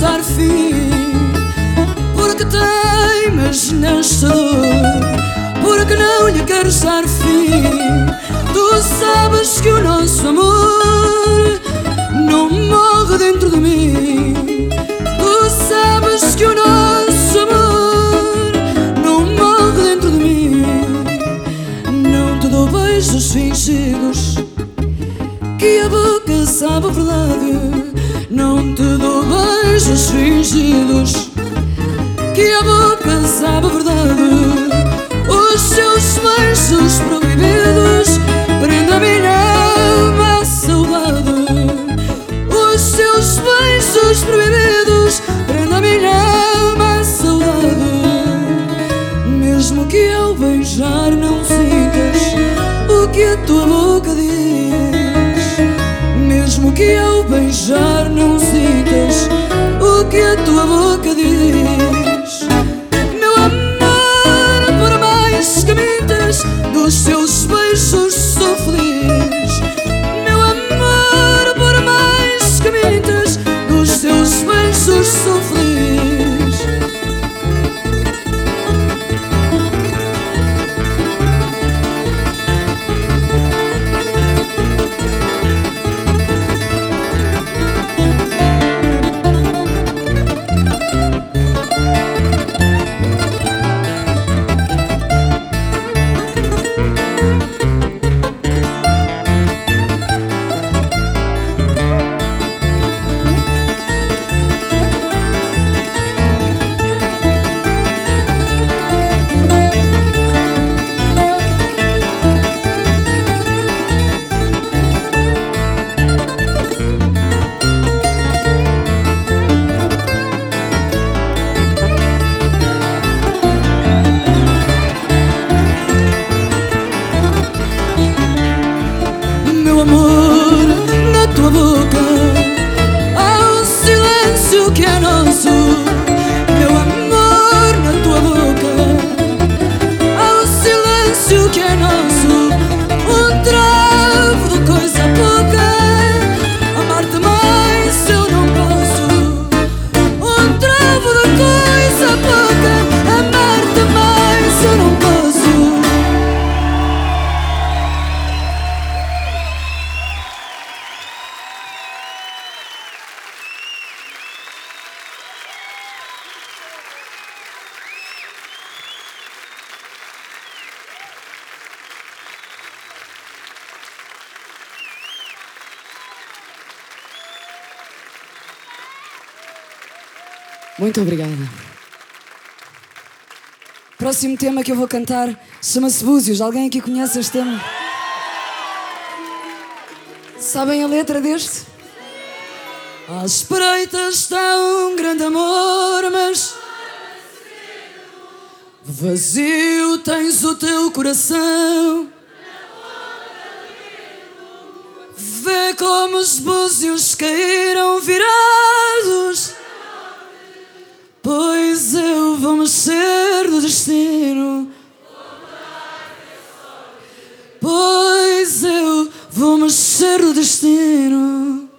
dar fim. Porque teimas nesta dor Porque não lhe queres dar fim. Tu sabes que o nosso amor Não morre dentro de mim. Tu sabes que o nosso amor Não morre dentro de mim. Não te dou beijos fingidos Que a boca sabe a verdade. Não te dou beijos fingidos Que a boca sabe a verdade. Os seus beijos proibidos Prende a minha alma saudade. Os seus beijos proibidos Prende a minha alma saudade. Mesmo que ao beijar não sintas O que a tua boca diz. Mesmo que ao beijar não sintas Muito obrigada. Próximo tema que eu vou cantar chama-se Búzios. Alguém aqui conhece este tema? Sabem a letra deste? À espreita está um grande amor, mas vazio tens o teu coração. Vê como os búzios caíram virados. Vou mexer o destino.